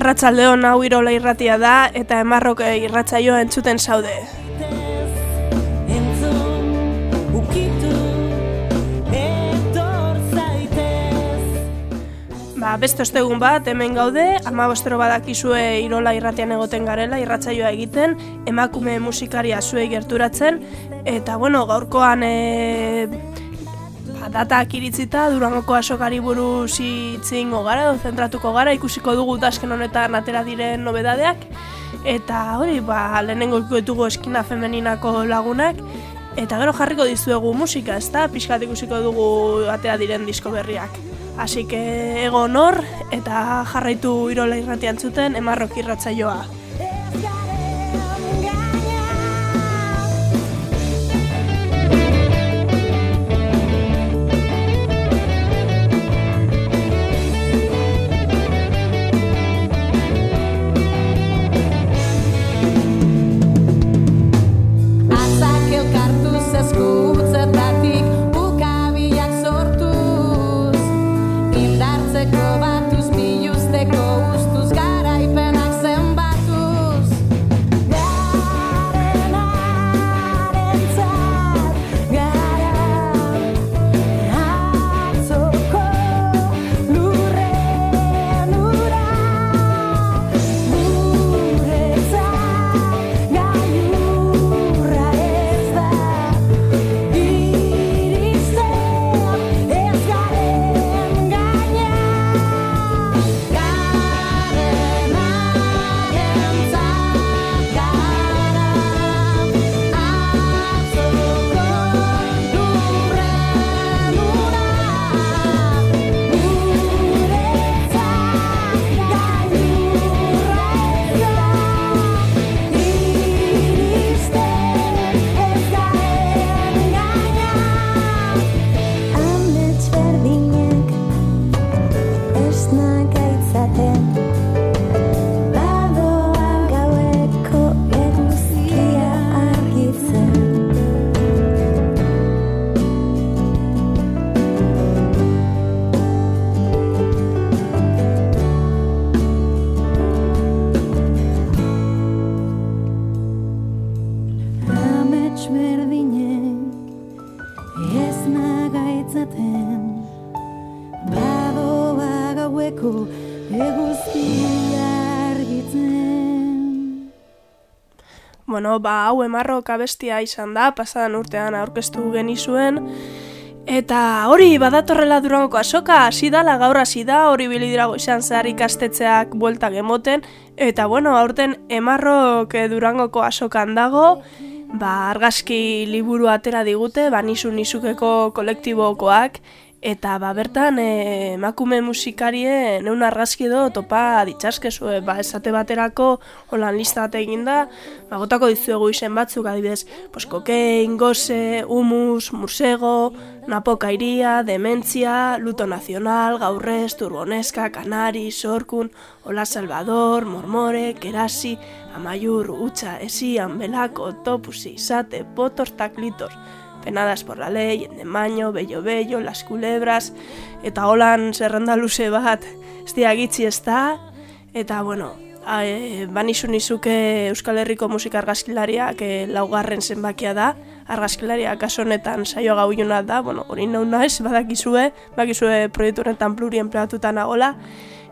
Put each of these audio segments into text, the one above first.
Arratsaldeon hau irola irratia da eta emarrok irratsaio entzuten zaude. Ba, beste ostegun bat, hemen gaude, ama bostero badakizue irola irratian egoten garela, irratsaioa egiten, emakume musikaria zuei gerturatzen, eta bueno, gaurkoan e, datak iritzita, durangoko asokari buru zitzin gara, zentratuko gara, ikusiko dugu tasken honetan atera diren nobedadeak, eta hori, ba, lehenengo ikuetugu eskina femeninako lagunak, eta gero jarriko dizuegu musika, ez da, pixkat ikusiko dugu atera diren disko berriak. Así que ego honor eta jarraitu irola irratian zuten emarrok irratzaioa. Bueno, ba, hau emarro kabestia izan da, pasadan urtean aurkeztu genizuen, eta hori badatorrela durangoko asoka, hasi dala gaur hasi da, hori bilidirago izan zehar ikastetzeak buelta gemoten, eta bueno, aurten emarrok durangoko asokan dago, ba, argazki liburu atera digute, ba, nizu nizukeko kolektibokoak, Eta ba, bertan e, emakume musikarien egun argazki edo topa ditxaskezu, ba, esate baterako holan lista bat eginda, ba, gotako dizuegu izen batzuk. Adibidez, pues, kokein, goze, humus, musego, napoka iria, dementzia, luto nazional, gaurrez, turboneska, kanari, sorkun, hola salvador, mormore, kerasi, amaiur, utxa, esian, belako, topusi, sate, potor, taklitor, penadas por la ley, en demaño, bello bello, las culebras, eta holan zerrenda luze bat, ez diagitzi ez da, eta bueno, e, banizu nizuke Euskal Herriko musika argazkilariak e, laugarren zenbakia da, argazkilariak kaso honetan saio gau da, bueno, hori nahu naiz, badakizue, badakizue proiektu honetan plurien pleatuta nagola,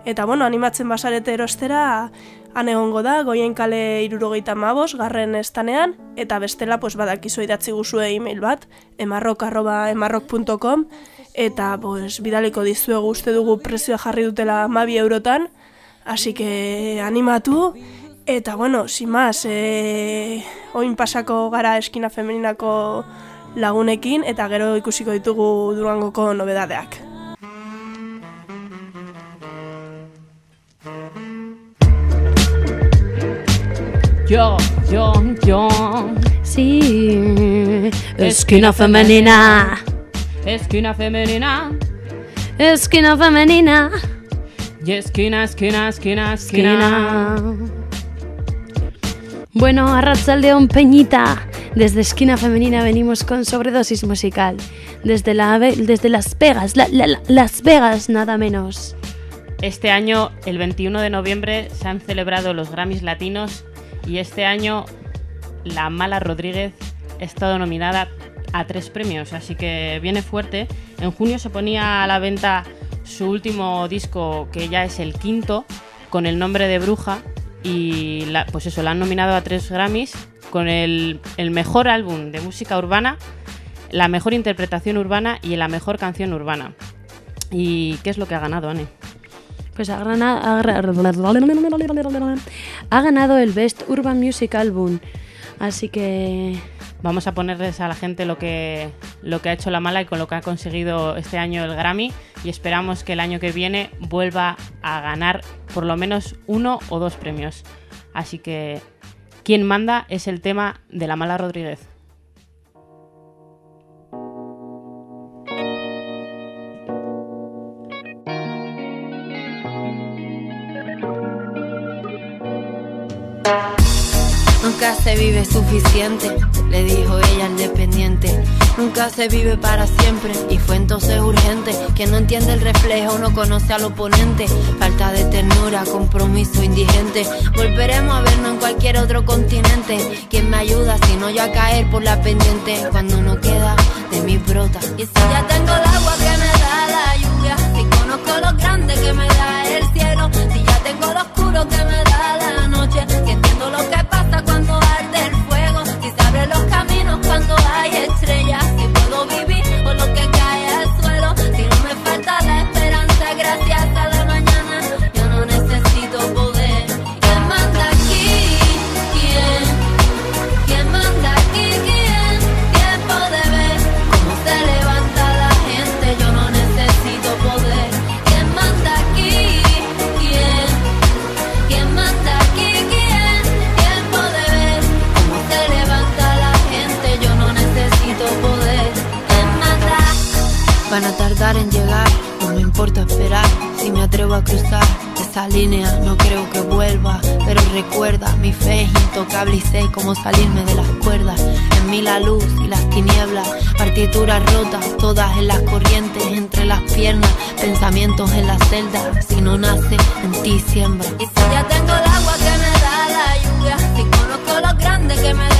eta bueno, animatzen basarete erostera, Han egongo da, goien kale irurogeita mabos, garren estanean, eta bestela pues, badakizu idatzi guzue e-mail bat, emarrok arroba emarrok.com, eta pues, bidaliko dizuegu uste dugu prezioa jarri dutela mabi eurotan, hasi que animatu, eta bueno, sin más, e, oin pasako gara eskina femeninako lagunekin, eta gero ikusiko ditugu durangoko nobedadeak. Yo, yo, yo. Sí, esquina femenina. Esquina femenina. Esquina femenina. Y esquina, esquina, esquina, esquina. Bueno, Arratzaldeón Peñita. Desde Esquina Femenina venimos con sobredosis musical. Desde, la, desde Las Vegas, Las Vegas nada menos. Este año, el 21 de noviembre, se han celebrado los Grammys Latinos y este año la Mala Rodríguez ha estado nominada a tres premios, así que viene fuerte. En junio se ponía a la venta su último disco, que ya es el quinto, con el nombre de Bruja, y la, pues eso, la han nominado a tres Grammys con el, el mejor álbum de música urbana, la mejor interpretación urbana y la mejor canción urbana. ¿Y qué es lo que ha ganado, Anne? Pues ha ganado, ha ganado el Best Urban Music Album. Así que Vamos a ponerles a la gente lo que, lo que ha hecho la mala y con lo que ha conseguido este año el Grammy y esperamos que el año que viene vuelva a ganar por lo menos uno o dos premios. Así que quien manda es el tema de la mala Rodríguez. Nunca se vive suficiente, le dijo ella al dependiente. Nunca se vive para siempre y fue entonces urgente. Quien no entiende el reflejo no conoce al oponente. Falta de ternura, compromiso indigente. Volveremos a vernos en cualquier otro continente. ¿Quién me ayuda si no yo a caer por la pendiente? Cuando no queda de mi brota. Y si ya tengo el agua que me da la lluvia, si conozco lo grande que me da el cielo, si ya tengo lo oscuro que me atrevo a cruzar esa línea, no creo que vuelva. Pero recuerda, mi fe es intocable y sé cómo salirme de las cuerdas. En mí la luz y las tinieblas, partituras rotas, todas en las corrientes, entre las piernas, pensamientos en la celda. Si no nace, en ti siembra. Y si ya tengo el agua que me da la lluvia, si conozco lo grande que me da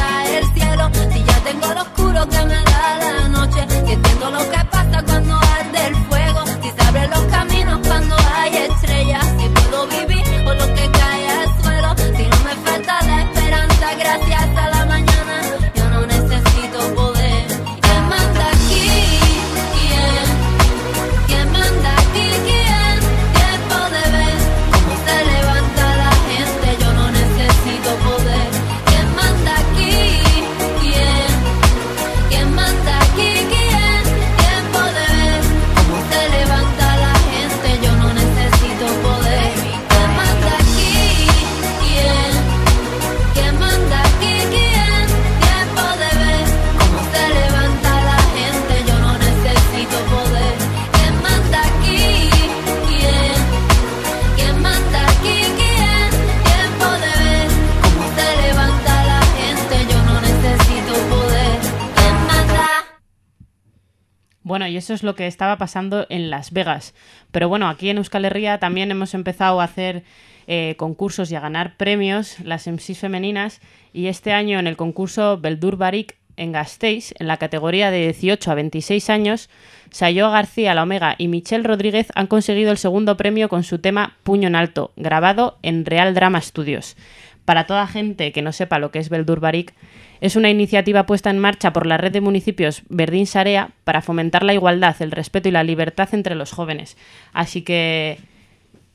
es lo que estaba pasando en Las Vegas. Pero bueno, aquí en Euskal Herria también hemos empezado a hacer eh, concursos y a ganar premios, las MCs femeninas, y este año en el concurso Beldur Barik en Gasteiz, en la categoría de 18 a 26 años, Sayo García La Omega y Michelle Rodríguez han conseguido el segundo premio con su tema Puño en Alto, grabado en Real Drama Studios. Para toda gente que no sepa lo que es Beldur Barik, es una iniciativa puesta en marcha por la red de municipios Verdín Sarea para fomentar la igualdad, el respeto y la libertad entre los jóvenes. Así que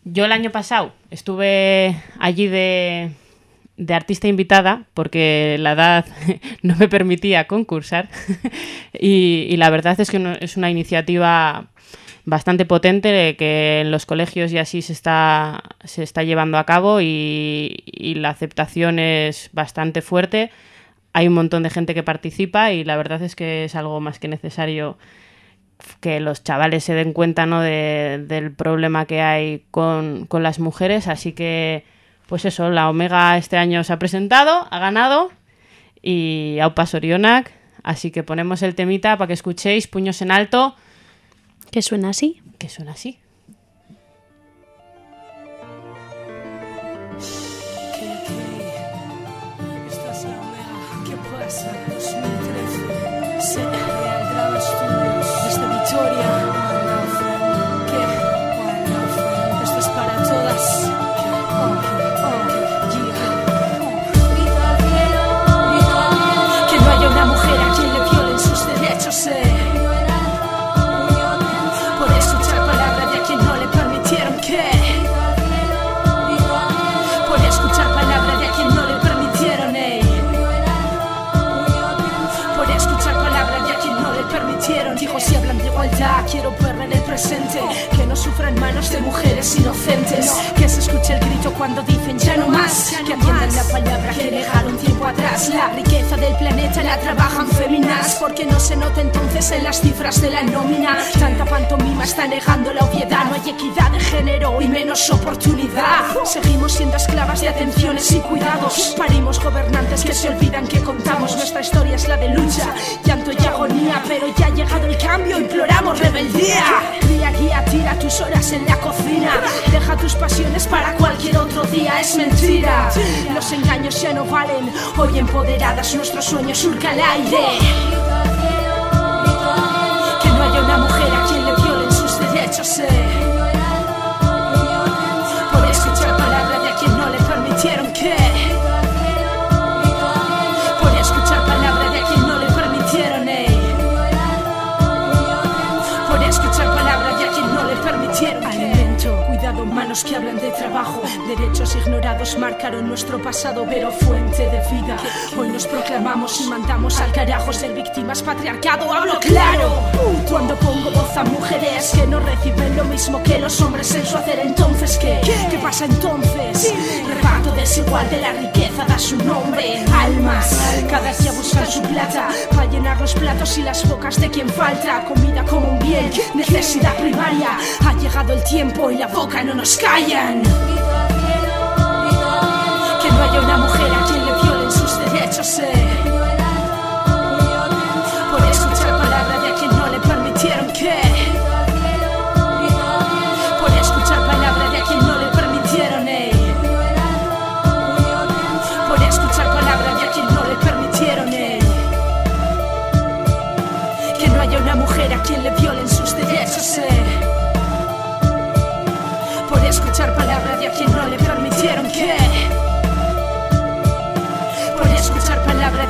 yo el año pasado estuve allí de, artista invitada porque la edad no me permitía concursar y, la verdad es que es una iniciativa bastante potente que en los colegios y así se está, se está llevando a cabo y la aceptación es bastante fuerte. Hay un montón de gente que participa y la verdad es que es algo más que necesario que los chavales se den cuenta ¿no? de- del problema que hay con, con las mujeres. Así que, pues eso, la Omega este año se ha presentado, ha ganado y Aupa Sorionak. Así que ponemos el temita para que escuchéis puños en alto, Que suena así. que suena así. En. Que no sufran manos de mujeres inocentes. Escuche el grito cuando dicen ya no más. Que atiendan la palabra que dejaron tiempo atrás. La riqueza del planeta la trabajan féminas. Porque no se nota entonces en las cifras de la nómina. Tanta pantomima está negando la obviedad. No hay equidad de género y menos oportunidad. Seguimos siendo esclavas de atenciones y cuidados. Parimos gobernantes que se olvidan que contamos. Nuestra historia es la de lucha, llanto y agonía. Pero ya ha llegado el cambio, imploramos rebeldía. Guía, guía, tira tus horas en la cocina. Deja tus pasiones para cualquier otro día. Es mentira. Los engaños ya no valen. Hoy empoderadas, nuestro sueño surca el aire. Que no haya una mujer a quien le violen sus derechos. eh. Manos que hablan de trabajo. Derechos ignorados marcaron nuestro pasado, pero fuente de vida. Hoy nos proclamamos y mandamos al carajo ser víctimas patriarcado. Hablo claro. Cuando pongo voz a mujeres que no reciben lo mismo que los hombres en su hacer, entonces ¿qué? ¿Qué pasa entonces? Reparto desigual de la riqueza da su nombre. Almas, cada día buscan su plata para llenar los platos y las bocas de quien falta. Comida como un bien, necesidad primaria. Ha llegado el tiempo y la boca no nos callan. Que no haya una mujer a quien le violen sus derechos, eh.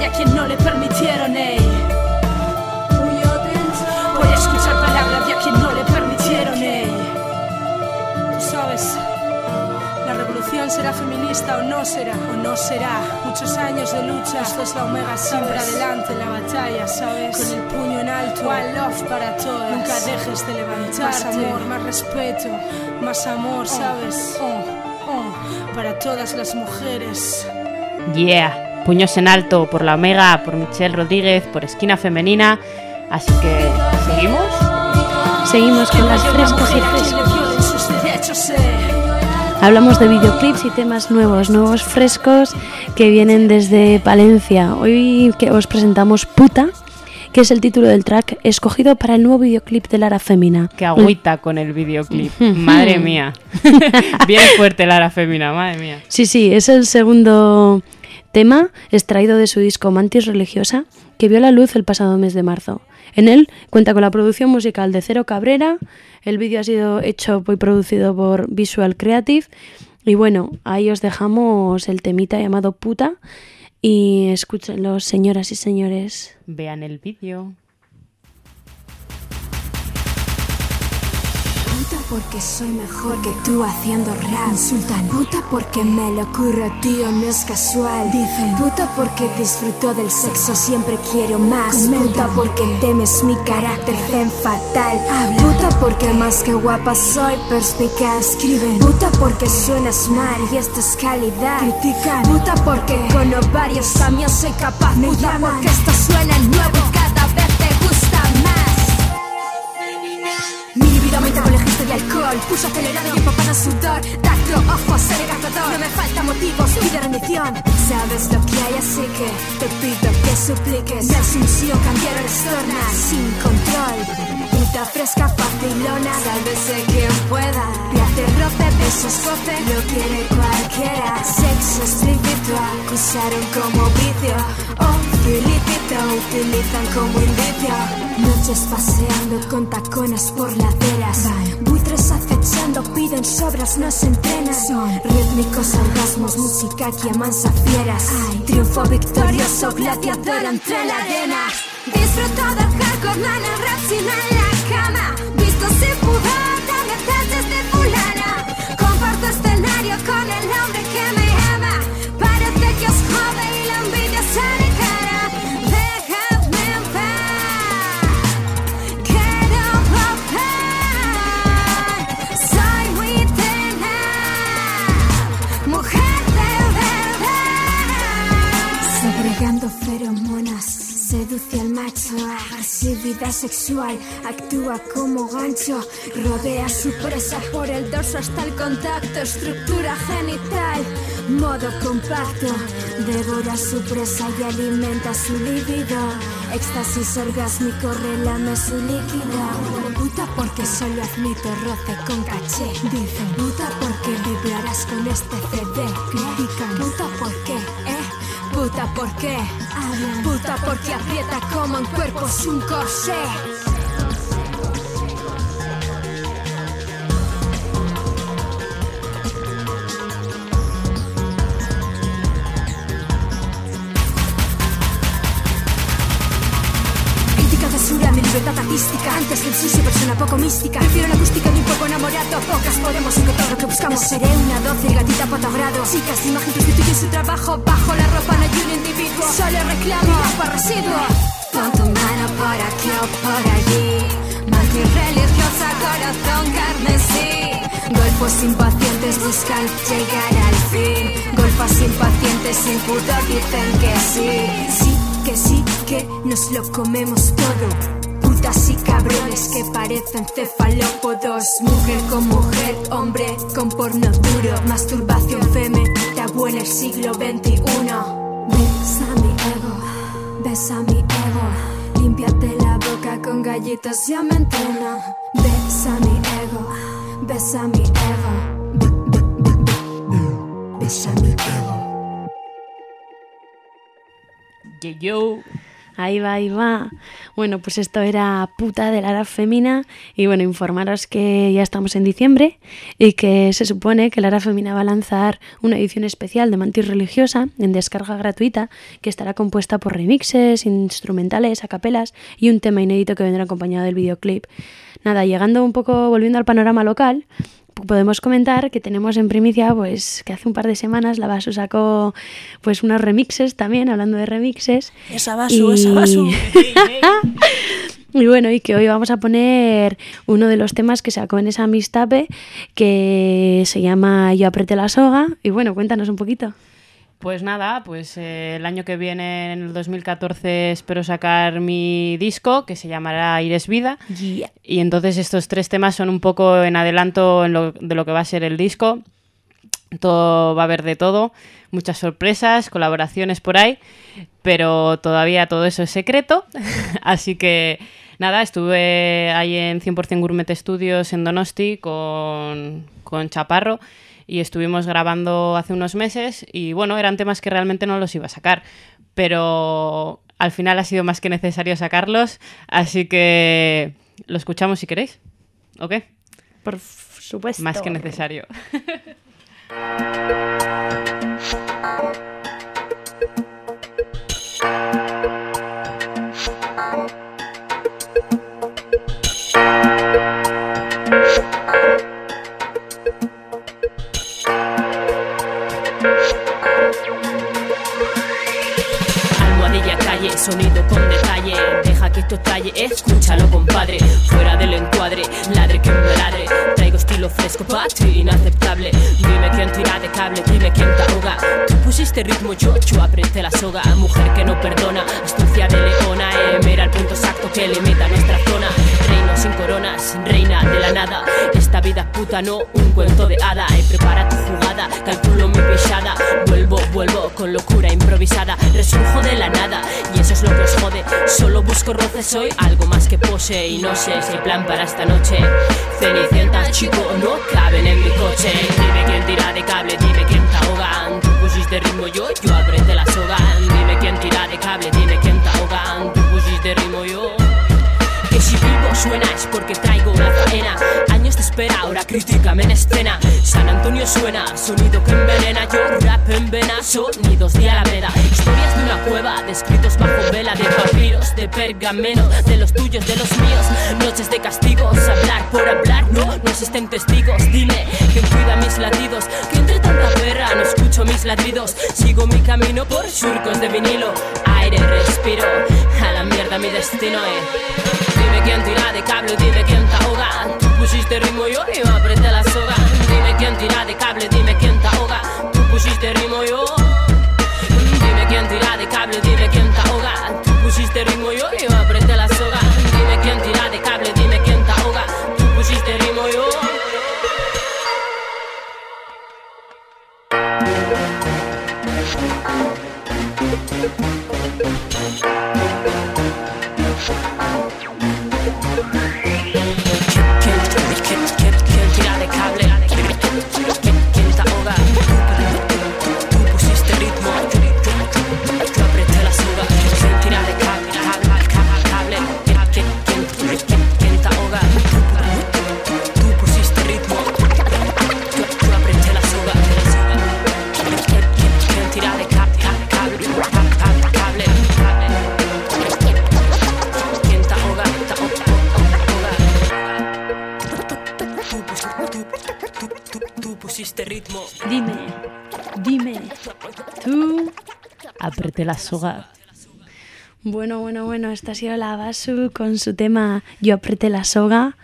A quien no le permitieron, eh. Por escuchar palabra de a quien no le permitieron, eh. Tú sabes, la revolución será feminista o no será, o no será. Muchos años de lucha, esto es la omega siempre adelante en la batalla, ¿sabes? Con el puño en alto, one love para todas. Nunca dejes de levantarte. Más amor, más respeto, más amor, ¿sabes? Oh, oh, para todas las mujeres. Yeah, puños en alto por la Omega, por Michelle Rodríguez, por Esquina Femenina. Así que, ¿seguimos? Seguimos con las frescas y frescos. Hablamos de videoclips y temas nuevos, nuevos frescos que vienen desde Palencia. Hoy que os presentamos Puta, que es el título del track escogido para el nuevo videoclip de Lara Femina. Que agüita con el videoclip. Madre mía. Bien fuerte Lara Femina, madre mía. Sí, sí, es el segundo tema extraído de su disco Mantis Religiosa, que vio la luz el pasado mes de marzo. En él cuenta con la producción musical de Cero Cabrera, el vídeo ha sido hecho y producido por Visual Creative, y bueno, ahí os dejamos el temita llamado Puta, y escúchenlo, señoras y señores. Vean el vídeo. Puta porque soy mejor que tú haciendo rap Insultan Puta porque me lo ocurre, tío, no es casual Dicen. Puta porque disfruto del sexo, siempre quiero más. Puta porque temes mi carácter zen fatal. Puta porque más que guapa soy perspicaz Escriben Puta porque suenas mal y esto es calidad. Critican Puta porque con ovarios también soy capaz. Puta porque esto suena nuevo cada vez te gusta más. Mi gesto y alcohol Pulso acelerado y empapada sudor. Tacto, ojo, ser gastador No me falta motivos, pide rendición. Sabes lo que hay, así que Te pido que supliques. Mi asunción cambiaron las Sin control Cosita fresca, facilona, sálvese quien pueda. Placer, roce, besos, goce, lo quiere cualquiera. Sexo explícito, acusaron como vicio. Oh, ilícito, utilizan como indicio. Noches paseando con tacones por laderas. Buitres acechando, piden sobras, no se entrenan. Rítmicos orgasmos, música que amansa fieras. Triunfo victorioso, gladiador entre la arena. Disfruto del hardcore, el rap, sino en Come out. Sexual, actúa como gancho, rodea su presa por el dorso hasta el contacto, estructura genital, modo compacto, devora su presa y alimenta su libido, éxtasis orgásmico, relame su líquido. Puta porque solo admito roce con caché, dice. Puta porque vibrarás con este CD, critican. Puta porque. Puta por qué, puta porque aprieta como en cuerpos un corsé. Artística Antes que el sí soy persona poco mística. Prefiero la acústica de un poco enamorado Pocas podemos encontrar lo que buscamos. Seré una dócil gatita patogrado Chicas de imagen prostituyen su trabajo. Bajo la ropa no hay un individuo. Solo reclamo para residuo Pon tu mano por aquí o por allí. Religiosa, corazón carmesí Golfos impacientes buscan llegar al fin. Golfos impacientes sin pudor dicen que sí. Sí, que sí, que nos lo comemos todo Putas y cabrones que parecen cefalópodos. Mujer con mujer, hombre con porno duro. Masturbación femenina buena el siglo XXI Besa mi ego, besa mi ego. Límpiate la boca con gallitos, ya me entreno Besa mi ego, besa mi ego. Be- be- be- be- Besa mi ego. Ahí va, ahí va. Bueno, pues esto era puta de Lara Femina. Y bueno, informaros que ya estamos en diciembre y que se supone que Lara Femina va a lanzar una edición especial de Mantis Religiosa en descarga gratuita que estará compuesta por remixes, instrumentales, acapelas y un tema inédito que vendrá acompañado del videoclip. Nada, llegando un poco, volviendo al panorama local, podemos comentar que tenemos en primicia, pues que hace un par de semanas la Basu sacó pues unos remixes también, hablando de remixes. Esa basu, esa basu. Y bueno, y que hoy vamos a poner uno de los temas que sacó en esa mistape que se llama Yo apreté la soga. Y bueno, cuéntanos un poquito. Pues nada, pues eh, el año que viene, en el 2014, espero sacar mi disco que se llamará Ires Vida. Y entonces estos tres temas son un poco en adelanto en lo- de lo que va a ser el disco. Todo va a haber de todo, muchas sorpresas, colaboraciones por ahí, pero todavía todo eso es secreto. Así que nada, estuve ahí en 100% Gourmet Studios en Donosti con, con Chaparro y estuvimos grabando hace unos meses y bueno, eran temas que realmente no los iba a sacar, pero al final ha sido más que necesario sacarlos, así que lo escuchamos si queréis. ¿Ok? Por supuesto. Más que necesario. sonido con detalle. Deja que esto estalle, escúchalo, compadre. Fuera del encuadre, ladre que me ladre. Traigo estilo fresco, pa' ti inaceptable. Dime quién tira de cable, dime quién te ahoga. Tú pusiste ritmo, yo, yo la soga. Mujer que no perdona, astucia de leona. Eh, mira el punto exacto que limita nuestra zona. Reino sin coronas, reina de la nada. Esta vida es puta, no un cuento de hada. Eh, prepara tu jugada, calculo mi pisada. Vuelvo, vuelvo con locura improvisada. Resurjo de la nada Y eso es lo que os jode. Solo busco roces, soy algo más que pose. Y no sé si hay plan para esta noche. Cenicientas, chico, no caben en mi coche. Dime quién tira de cable, dime quién te ahoga. Tú pusiste ritmo yo, yo apreté la soga. Dime quién tira de cable, dime quién te ahoga. Tú pusiste ritmo yo. Si vivo suena es porque traigo una faena. Años de espera, ahora críticame en escena. San Antonio suena, sonido que envenena. Yo rap en vena, sonidos de alameda. Historias de una cueva, descritos bajo vela De papiros, de pergameno De los tuyos, de los míos. Noches de castigos, hablar por hablar No, no existen testigos, dime ¿Quién cuida mis latidos? Que entre tanta perra no escucho mis ladridos Sigo mi camino por surcos de vinilo. Aire, respiro, a la mierda mi destino es Dime quién tira de cable, dime quién te ahoga. Tú pusiste ritmo yo y me apreté la soga. Dime quién tira de cable, dime quién te ahoga. Tú pusiste ritmo yo. Dime quién tira de cable, dime quién te ahoga. Tú pusiste ritmo yo y me apreté la soga. Dime quién tira de cable, dime quién te ahoga. Tú pusiste ritmo yo. ¿Quién, La soga. Bueno, bueno, bueno, esta ha sido la Basu con su tema Yo apreté la soga.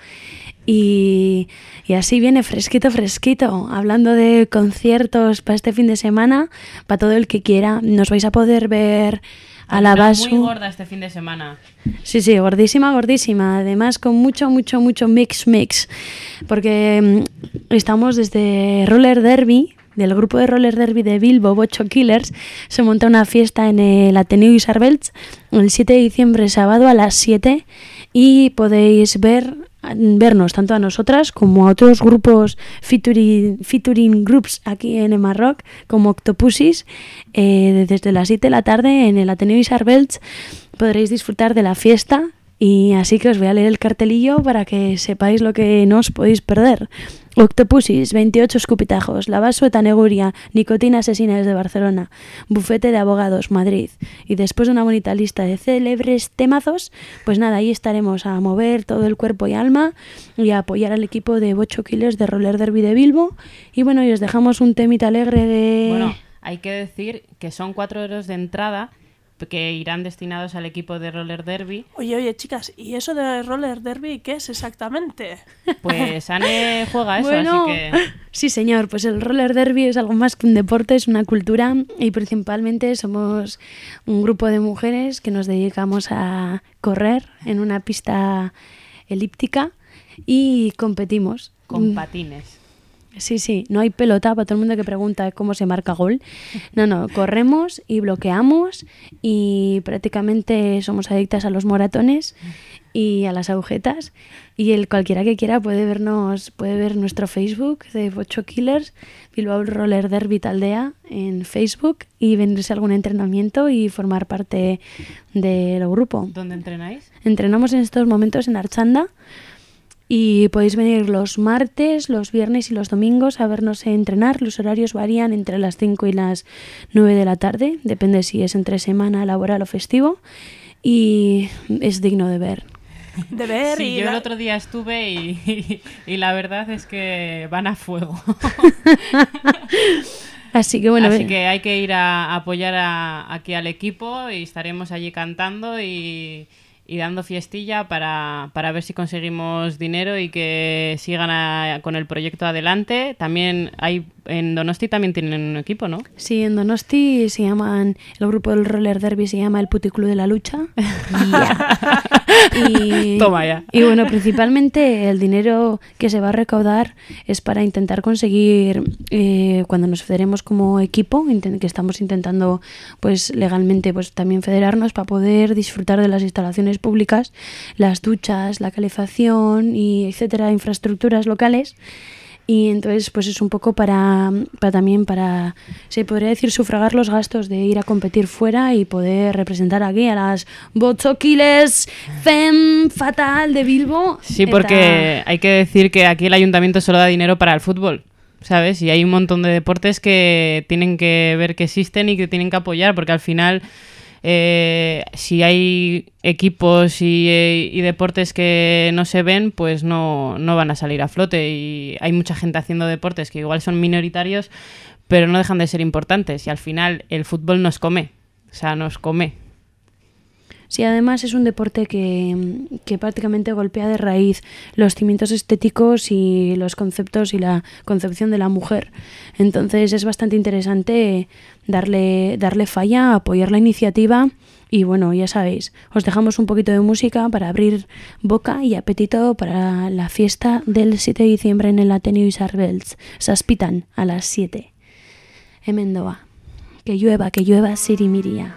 Y, y así viene fresquito, fresquito. Hablando de conciertos para este fin de semana, para todo el que quiera, nos vais a poder ver a la Basu. Muy gorda este fin de semana. Sí, sí, gordísima, gordísima. Además, con mucho, mucho, mucho mix, mix. Porque mm, estamos desde Roller Derby, del grupo de Roller Derby de Bilbo, Bocho Killers. Se monta una fiesta en el Ateneo Isarbelts el 7 de diciembre, sábado a las 7. Y podéis ver vernos tanto a nosotras como a otros grupos featuring, featuring groups aquí en Emma Rock como Octopusis eh, desde las 7 de la tarde en el Ateneo Isarbelts podréis disfrutar de la fiesta y así que os voy a leer el cartelillo para que sepáis lo que no os podéis perder. Octopusis, 28 escupitajos, Lavaso Etaneguria, Nicotina Asesina desde Barcelona, Bufete de Abogados, Madrid. Y después de una bonita lista de célebres temazos, pues nada, ahí estaremos a mover todo el cuerpo y alma y a apoyar al equipo de Bocho Killers de Roller Derby de Bilbo. Y bueno, y os dejamos un temita alegre de... Bueno, hay que decir que son cuatro euros de entrada que irán destinados al equipo de roller derby. Oye, oye, chicas, ¿y eso de roller derby qué es exactamente? Pues Anne juega eso, Bueno, así que sí señor, pues el roller derby es algo más que un deporte, es una cultura y principalmente somos un grupo de mujeres que nos dedicamos a correr en una pista elíptica y competimos. con patines. Sí, sí, no hay pelota para todo el mundo que pregunta cómo se marca gol. No, no, corremos y bloqueamos y prácticamente somos adictas a los moratones y a las agujetas. Y el cualquiera que quiera puede vernos, puede ver nuestro Facebook de Bocho Killers, Bilbao Roller Derby Taldea en Facebook y venirse a algún entrenamiento y formar parte del grupo. ¿Dónde entrenáis? Entrenamos en estos momentos en Archanda y podéis venir los martes, los viernes y los domingos a vernos entrenar. Los horarios varían entre las 5 y las 9 de la tarde, depende si es entre semana, laboral o festivo. Y es digno de ver. De ver Sí, y yo la- el otro día estuve y, y la verdad es que van a fuego. Así que bueno, Así que hay que ir a apoyar a- aquí al equipo y estaremos allí cantando y, y dando fiestilla para, para ver si conseguimos dinero y que sigan a- con el proyecto adelante. También hay en Donosti también tienen un equipo, ¿no? Sí, en Donosti se llaman, el grupo del roller derby se llama el Puticlub de la Lucha. Y, Toma ya. Y bueno, principalmente el dinero que se va a recaudar es para intentar conseguir, eh, cuando nos federemos como equipo, que estamos intentando pues legalmente pues también federarnos para poder disfrutar de las instalaciones públicas, las duchas, la calefacción y etcétera, infraestructuras locales. Y entonces, pues es un poco para, para también para, se podría decir, sufragar los gastos de ir a competir fuera y poder representar aquí a las bochoquiles fem fatal de Bilbo. Sí, porque hay que decir que aquí el ayuntamiento solo da dinero para el fútbol, ¿sabes? Y hay un montón de deportes que tienen que ver que existen y que tienen que apoyar, porque al final, eh, si hay equipos y, eh, y deportes que no se ven, pues no, no van a salir a flote. Y hay mucha gente haciendo deportes que igual son minoritarios, pero no dejan de ser importantes. Y al final el fútbol nos come, o sea, nos come. Sí, además es un deporte que, que prácticamente golpea de raíz los cimientos estéticos y los conceptos y la concepción de la mujer. Entonces es bastante interesante darle, darle falla, apoyar la iniciativa y bueno, ya sabéis, os dejamos un poquito de música para abrir boca y apetito para la fiesta del 7 de diciembre en el Ateneo Isarbels. Saspitan a las 7. Emendoa. Que llueva, que llueva, Sirimiria.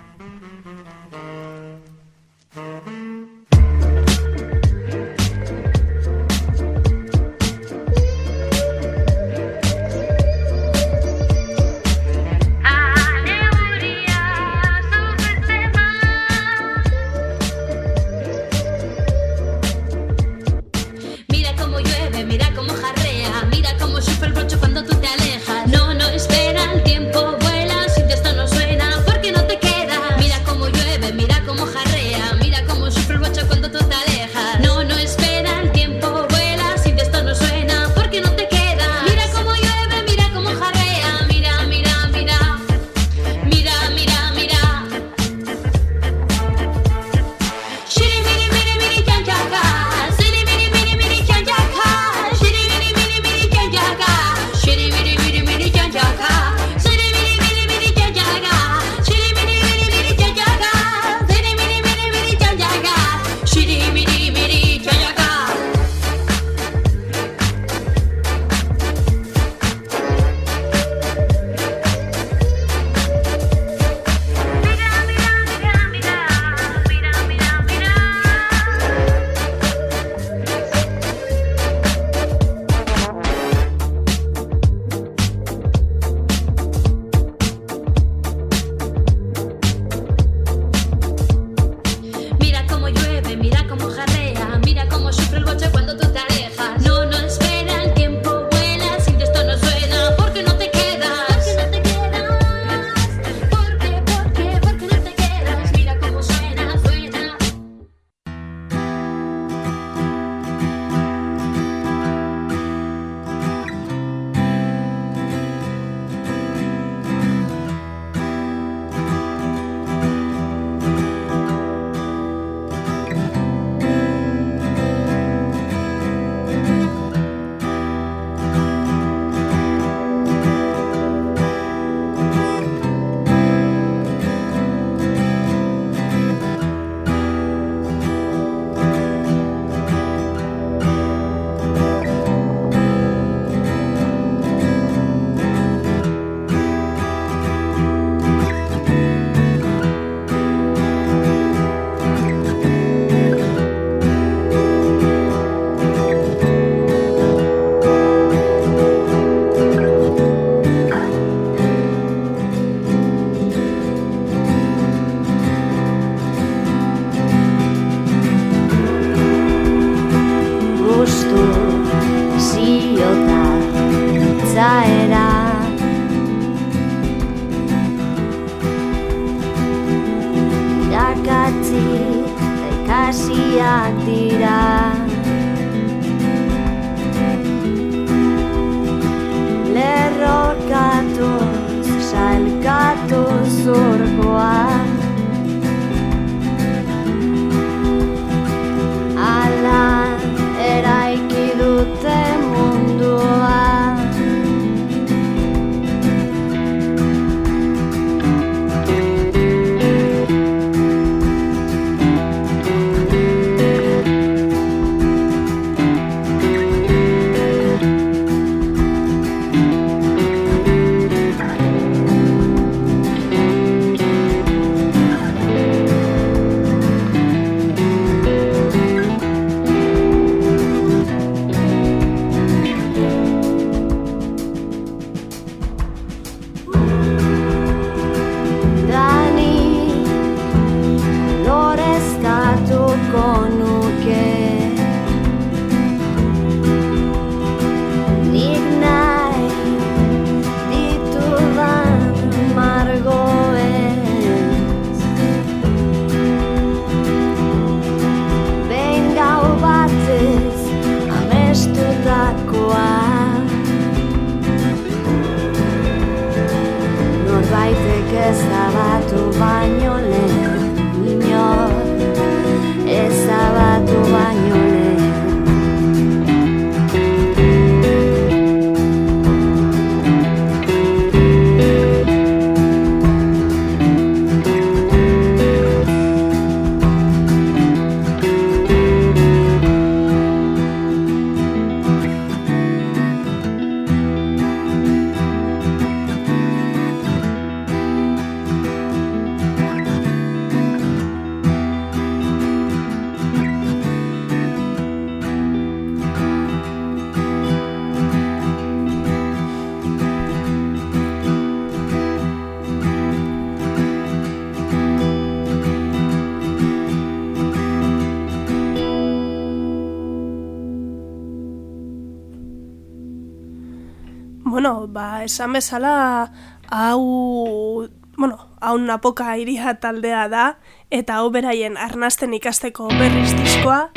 Esan bezala, hau, bueno, hau napoka iria taldea da, eta hau beraien arnasten ikasteko berriz diskoa,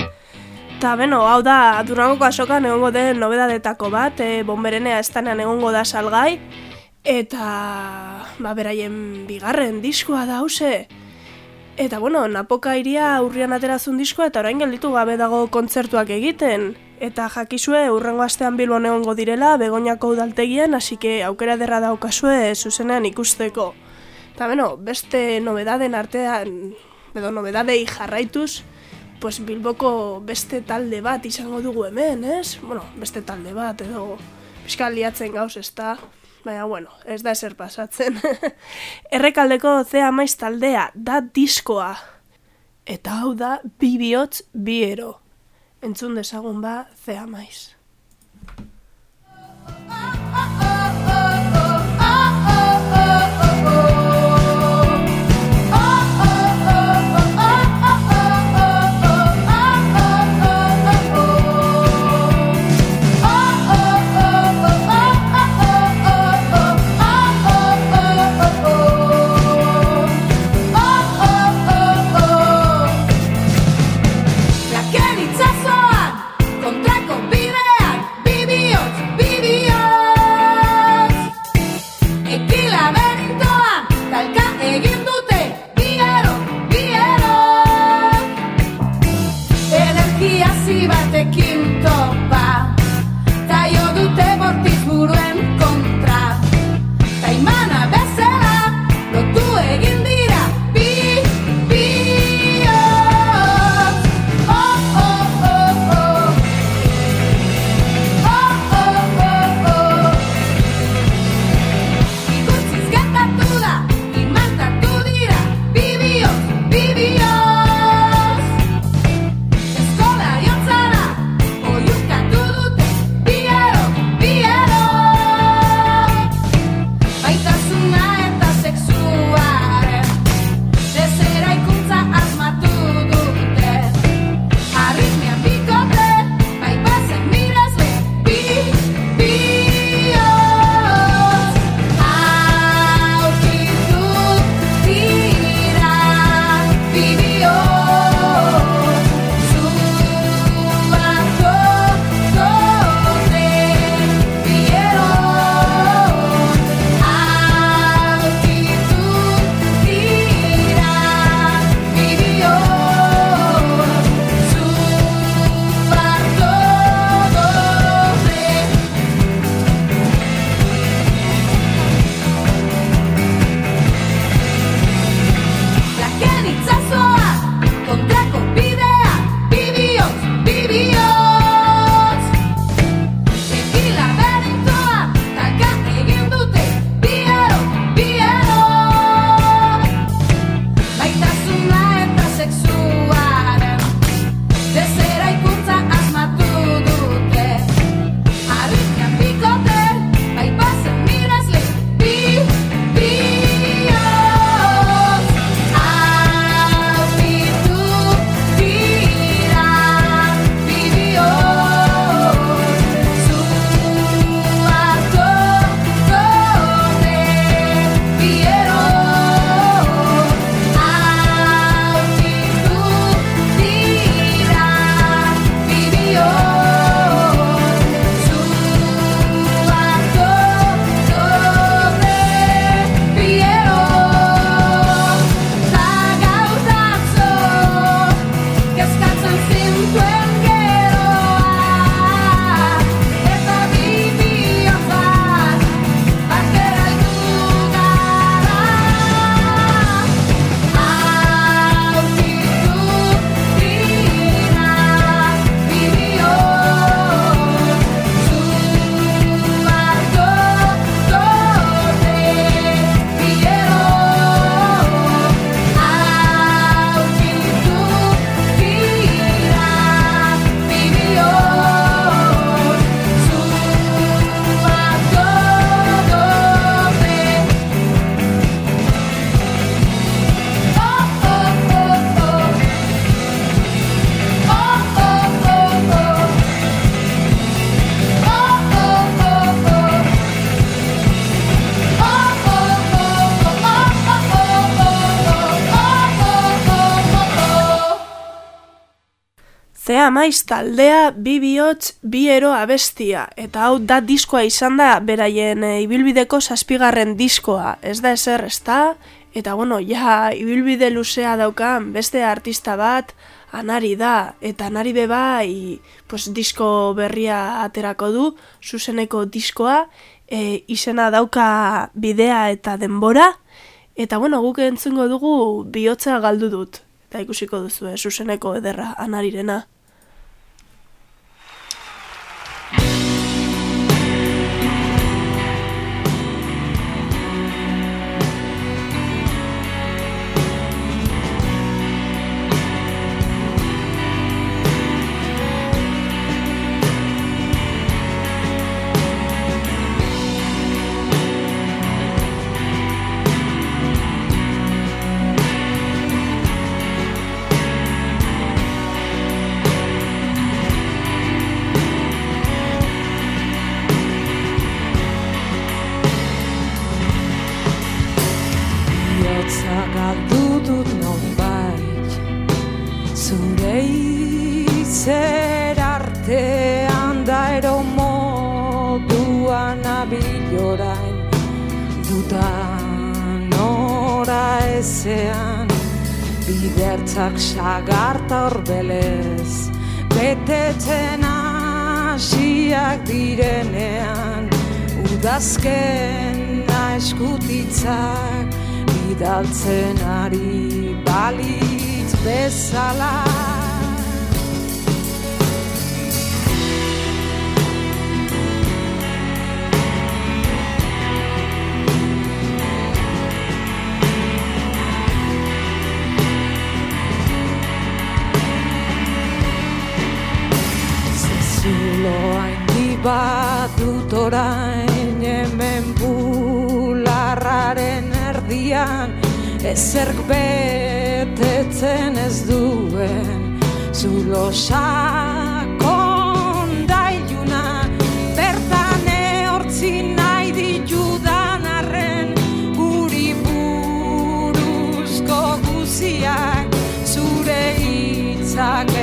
Eta, beno, hau da, Durangoko asokan egongo den nobedadetako bat, e, bomberenea estanean egongo da salgai, eta, ba, beraien bigarren diskoa da, hause. Eta, bueno, napoka iria urrian aterazun diskoa, eta orain gelditu gabe dago kontzertuak egiten. Eta jakizue, urrengo astean bilbon egongo direla, begoñako udaltegian, hasi que aukera derra daukazue zuzenean ikusteko. Eta, beno, beste nobedaden artean, edo nobedadei jarraituz, pues Bilboko beste talde bat izango dugu hemen, ez? Bueno, beste talde bat, edo pixka liatzen gauz, ez da? Baina, bueno, ez da eser pasatzen. Errekaldeko zea maiz taldea, da diskoa. Eta hau da, bi bihotz, bi ero. Entzun dezagun ba, zea maiz. Maiz taldea, bi bihotz, bi ero abestia. Eta hau da diskoa izan da, beraien e, ibilbideko zazpigarren diskoa. Ez da ezer, ez da? Eta bueno, ja, ibilbide luzea daukan beste artista bat, anari da. Eta anari bebai, pues, disko berria aterako du, zuzeneko diskoa, e, izena dauka bidea eta denbora. Eta bueno, guk entzungo dugu bihotza galdu dut. Eta ikusiko duzu, eh, zuzeneko ederra anarirena. Bidertzak sagarta horbelez Betetzen hasiak direnean Udazken eskutitzak bidaltzen ari balitz bezala orain hemen bularraren erdian Ezerk betetzen ez duen Zulo sakon dailuna Bertan eortzi nahi ditudan arren Guri buruzko guziak Zure hitzak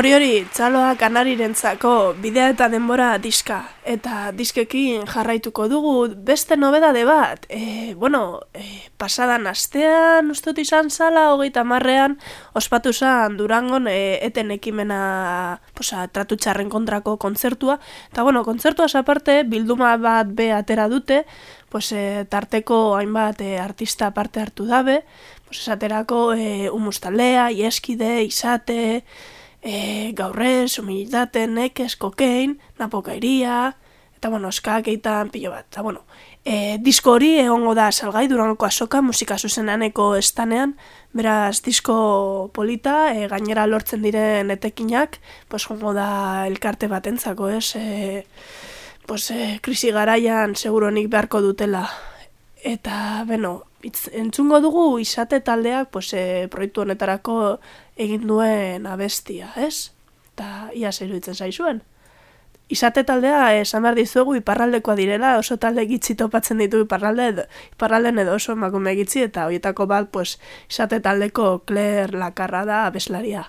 Hori hori, txaloa kanarirentzako bidea eta denbora diska. Eta diskekin jarraituko dugu beste nobedade bat. E, bueno, e, pasadan astean, ustut izan zala, hogeita marrean, ospatu zan Durangon e, eten ekimena posa, tratu txarren kontrako kontzertua. Eta bueno, kontzertua aparte bilduma bat be atera dute, pues, e, tarteko hainbat e, artista parte hartu dabe, pues, esaterako e, umustaldea, ieskide, isate, e, gaurrez, humilitate, nekez, kokein, napokairia, eta bueno, eskak eitan pilo bat. Eta bueno, e, disko hori egongo da salgai durango asoka musika zuzenaneko estanean, beraz disko polita, e, gainera lortzen diren etekinak, pues jongo da elkarte batentzako, ez? E, pues, e, krisi garaian seguronik beharko dutela. Eta, beno, itz, entzungo dugu izate taldeak pues, e, proiektu honetarako egin duen abestia, ez? Eta ia zer dutzen zaizuen. Izate taldea, esan behar dizuegu, iparraldekoa direla, oso talde gitzi topatzen ditu iparralde, edo, iparralden edo oso emakume gitzi, eta horietako bat, pues, izate taldeko Claire Lakarra da abeslaria.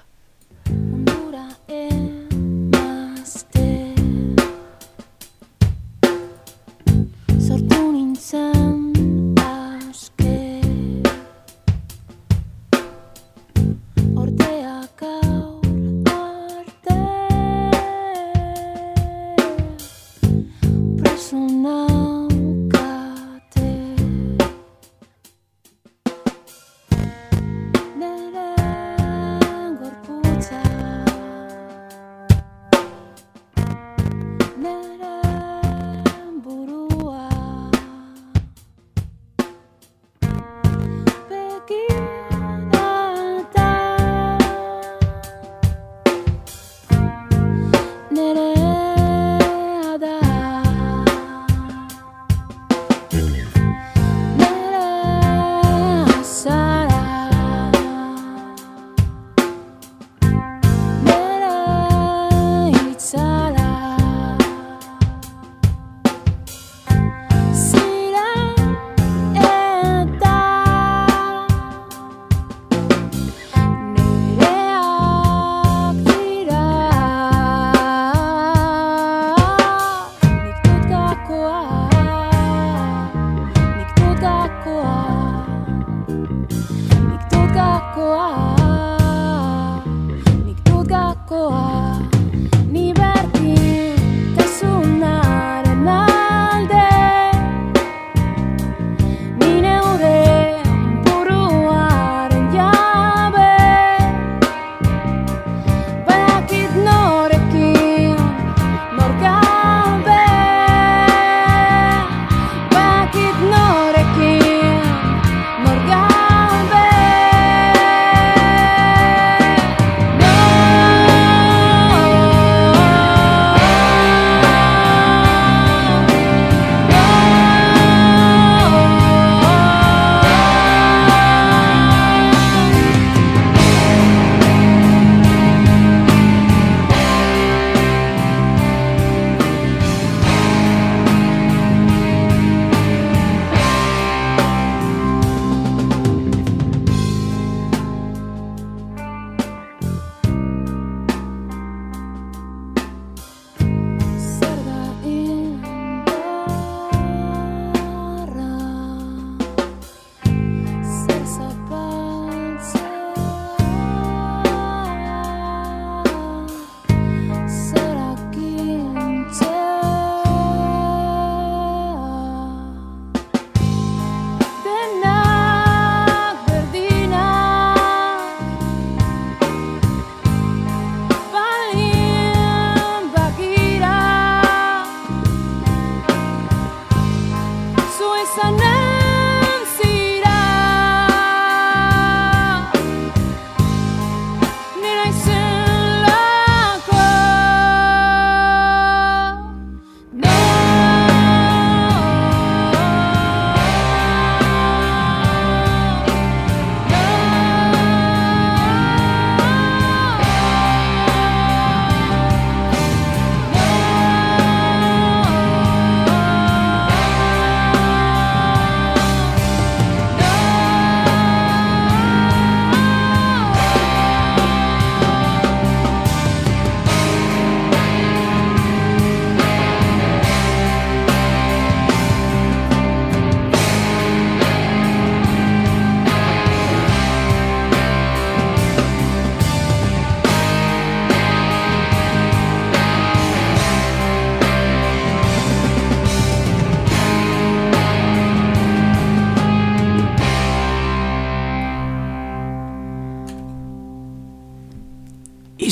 Sortu nintzen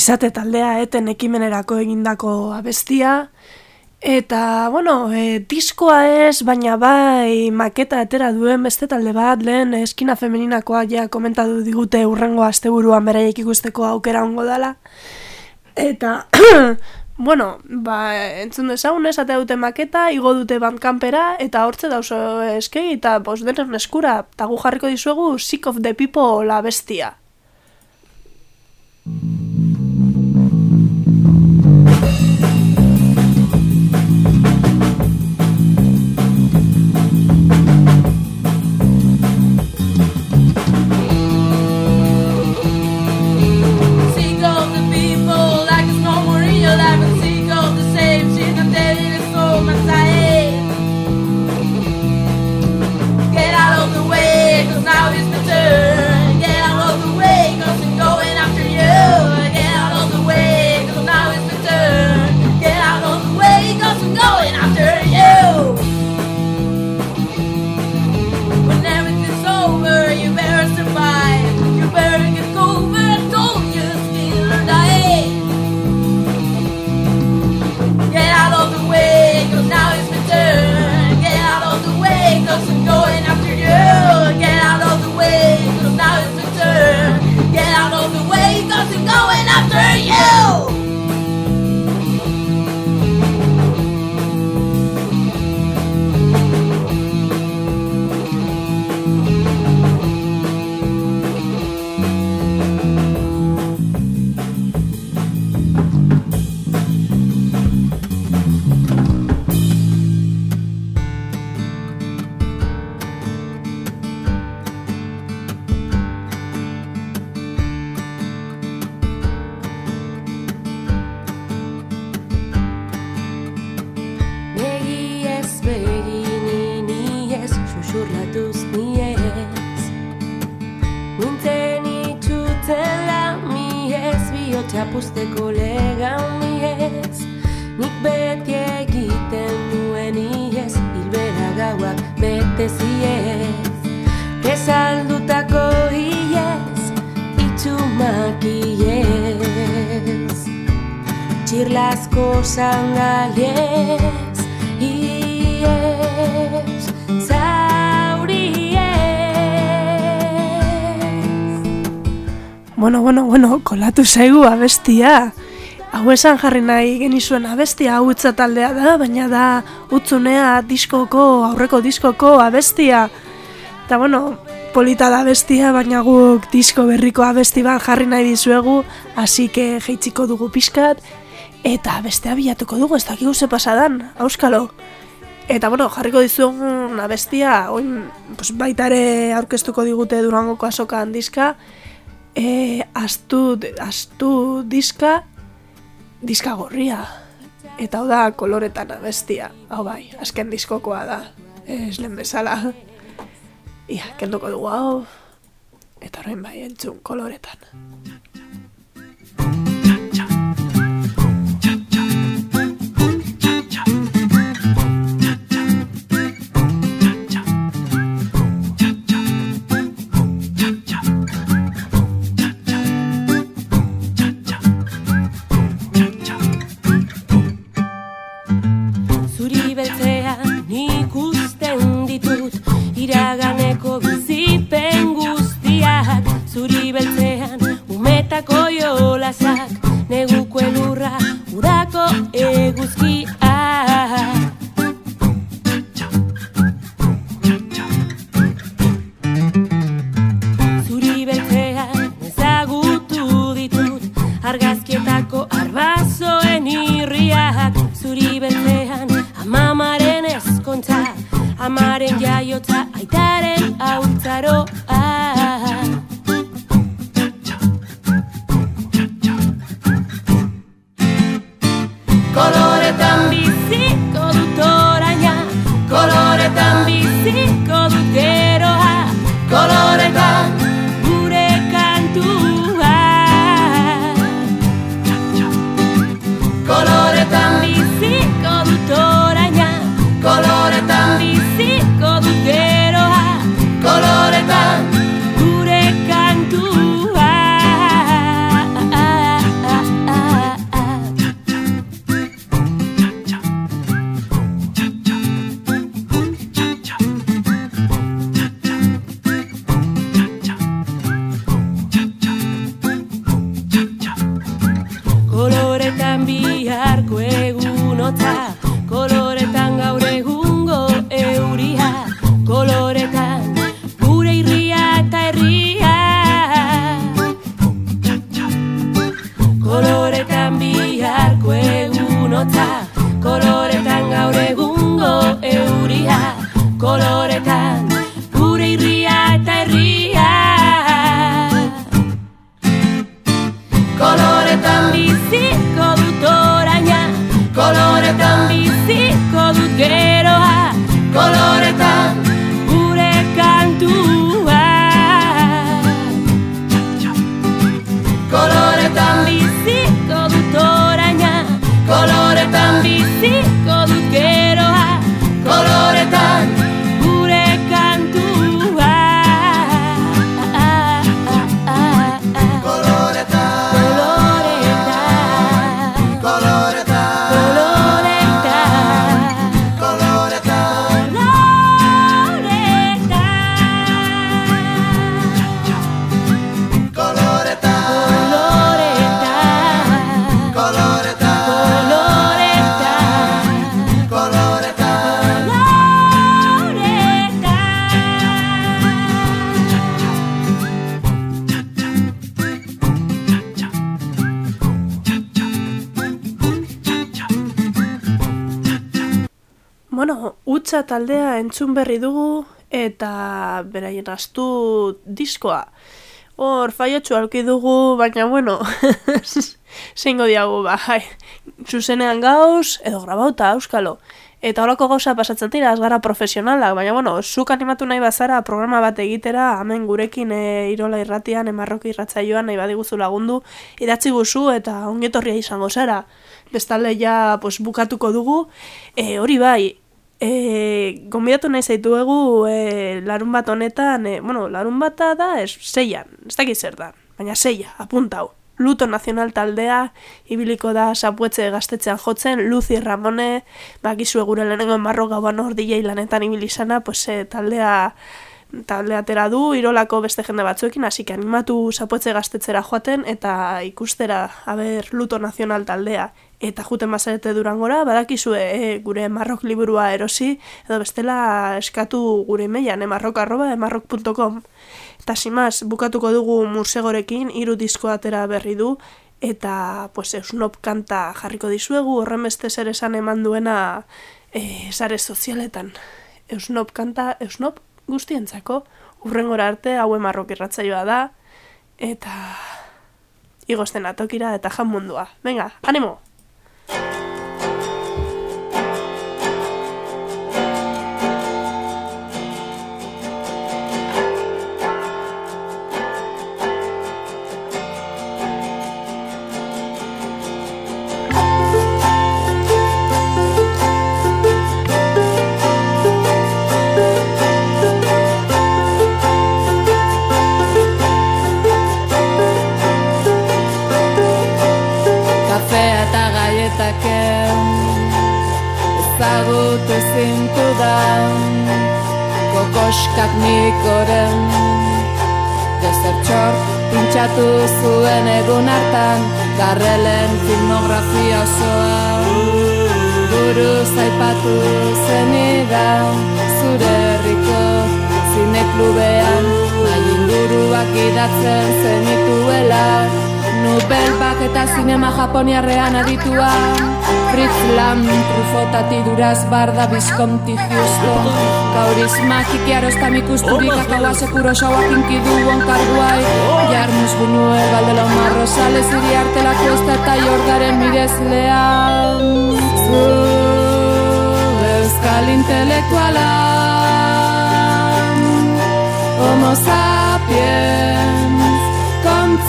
izate taldea eten ekimenerako egindako abestia, eta, bueno, e, diskoa ez, baina bai maketa atera duen beste talde bat, lehen eskina femeninakoa ja komentatu digute urrengo asteburuan beraiek ikusteko aukera ongo dela, eta, bueno, ba, entzun dezagun esate dute maketa, igo dute bandkampera, eta hortze dauso eskei, eta bos denen eskura, eta gu jarriko dizuegu Sick of the People la bestia. Kolatu zaigu abestia. Hau esan jarri nahi genizuen abestia utza taldea da, baina da utzunea diskoko, aurreko diskoko abestia. Eta bueno, polita da abestia, baina guk disko berriko abesti bat jarri nahi dizuegu, hasi que jeitziko dugu pixkat, eta bestea bilatuko dugu, ez dakigu ze pasadan, auskalo. Eta bueno, jarriko dizuegun abestia, oin, pues, baita ere aurkeztuko digute durangoko asokan diska, e, astu, astu diska, diska gorria. Eta hau da koloretan abestia. Hau bai, azken diskokoa da. Ez lehen bezala. Ia, kenduko dugu hau. Eta horrein bai entzun koloretan. Utza taldea entzun berri dugu eta beraien astu diskoa. Hor, faiotxu alki dugu, baina bueno, zeingo diagu, bai, zuzenean gauz, edo grabauta, euskalo. Eta horako gauza pasatzen dira, ez gara profesionalak, baina bueno, zuk animatu nahi bazara programa bat egitera, hemen gurekin e, irola irratian, emarroki irratzaioan nahi badiguzu lagundu, idatzi guzu eta ongetorria izango zara. Bestalde ja pues, bukatuko dugu, e, hori bai, e, gonbidatu nahi zaituegu e, larun bat honetan, e, bueno, larun bata da, ez, zeian, ez dakit zer da, baina zeia, apuntau. Luto Nazional taldea, ibiliko da sapuetze gaztetzean jotzen, Luzi Ramone, bakizu gure lehenengo marro gauan hor DJ lanetan ibili izana, pues, e, taldea talde atera du, irolako beste jende batzuekin, hasi animatu sapuetze gaztetzera joaten, eta ikustera, haber, Luto Nazional taldea. Eta juten bazarete durangora, badakizue e, gure marrok liburua erosi, edo bestela eskatu gure meian, emarrok arroba, emarrok.com. Eta simaz, bukatuko dugu mursegorekin, hiru disko atera berri du, eta pues, eusnop kanta jarriko dizuegu, horren beste zer esan eman duena e, sare sozialetan. Eusnop kanta, eusnop guztientzako, urrengora arte, hau emarrok irratzaioa da, eta igozten atokira eta jan mundua. Venga, animo! Nikoren Desertxor pintxatu zuen egun hartan Garrelen filmografia osoa Buru zaipatu zenidan Zure herriko zineklubean. Nahi inguruak idatzen zenituela Nobel bak eta zinema japoniarrean aditua. Fritz Lam, trufotati duraz barda bizkonti justo Kauriz makiki arostam ikusturik akaua sekuro sauak inkidu onkar guai Jarmus bunue, baldelo marro sales ziri artela kuesta eta jordaren mirez lean Euskal intelektuala Homo sapien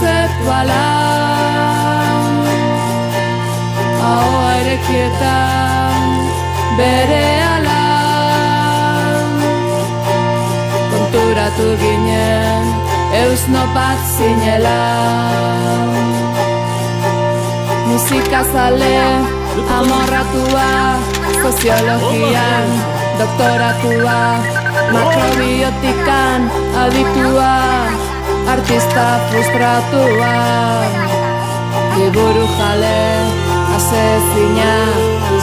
kontzeptuala Ahoa erekietan bere ala. Konturatu ginen eusno bat zinela. Musikazale amorratua Soziologian doktoratua Makrobiotikan aditua Artista frustratua. Liburu jale asezina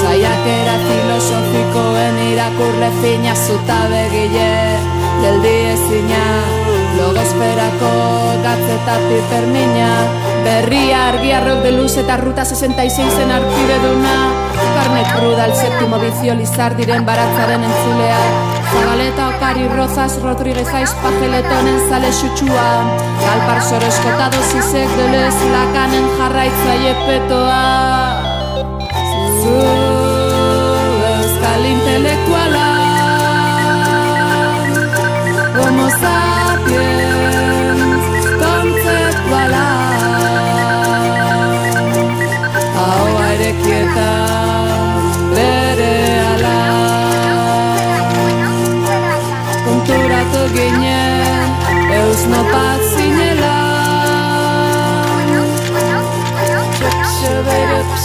Zaiakera filosofikoen irakurle fina Zutabe gile geldi ezina. Logosferako gatzeta pipermina Berria argia rock de luz eta ruta 66 en arpide duna Carne cruda, el séptimo vicio lizardiren baratzaren entzulea Zabaleta, Ocari, Rozas, Rodríguez, Aiz, Pajeletonen zale xutxua Galpar soroskotado zizek delez lakanen jarraitzaile petoa Zu euskal intelektuala Homo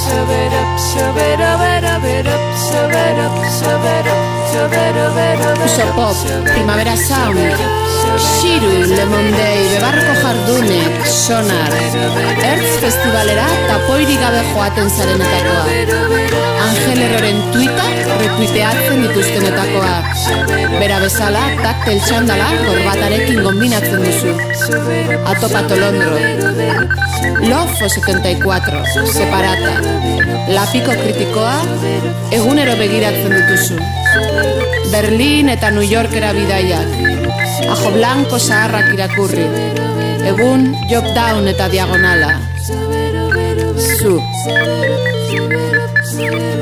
serve it up, serve it up, serve it up, serve it up, serve it up. Uso Pop, Primavera Sound, Shiru, Lemon Day, Bebarroko Jardunek, Sonar, Ertz Festivalera tapoiri gabe joaten zarenetakoa. Angel Erroren tuita retuiteatzen dituztenetakoa. Bera bezala, taktel txandala gorbatarekin kombinatzen duzu. Atopato Londro. Lofo 74, Separata. Lapiko kritikoa, egunero begiratzen dituzu. Berlin eta New Yorkera bidaiak. Ajo Blanco zaharrak irakurri. Egun, Job Down eta Diagonala. Zu. shaberup